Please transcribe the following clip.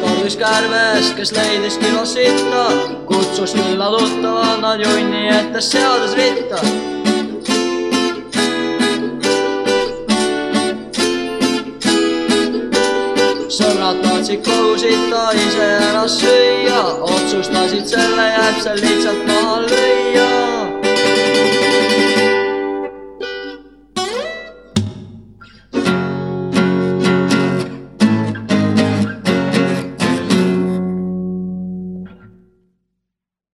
mees, kes leidis kilo sitta, kutsus külla tuttava, nad junni ette seades ritta. Sõbrad tahtsid kogu sita ise ära süüa, otsustasid selle jääb seal lihtsalt maha lüüa.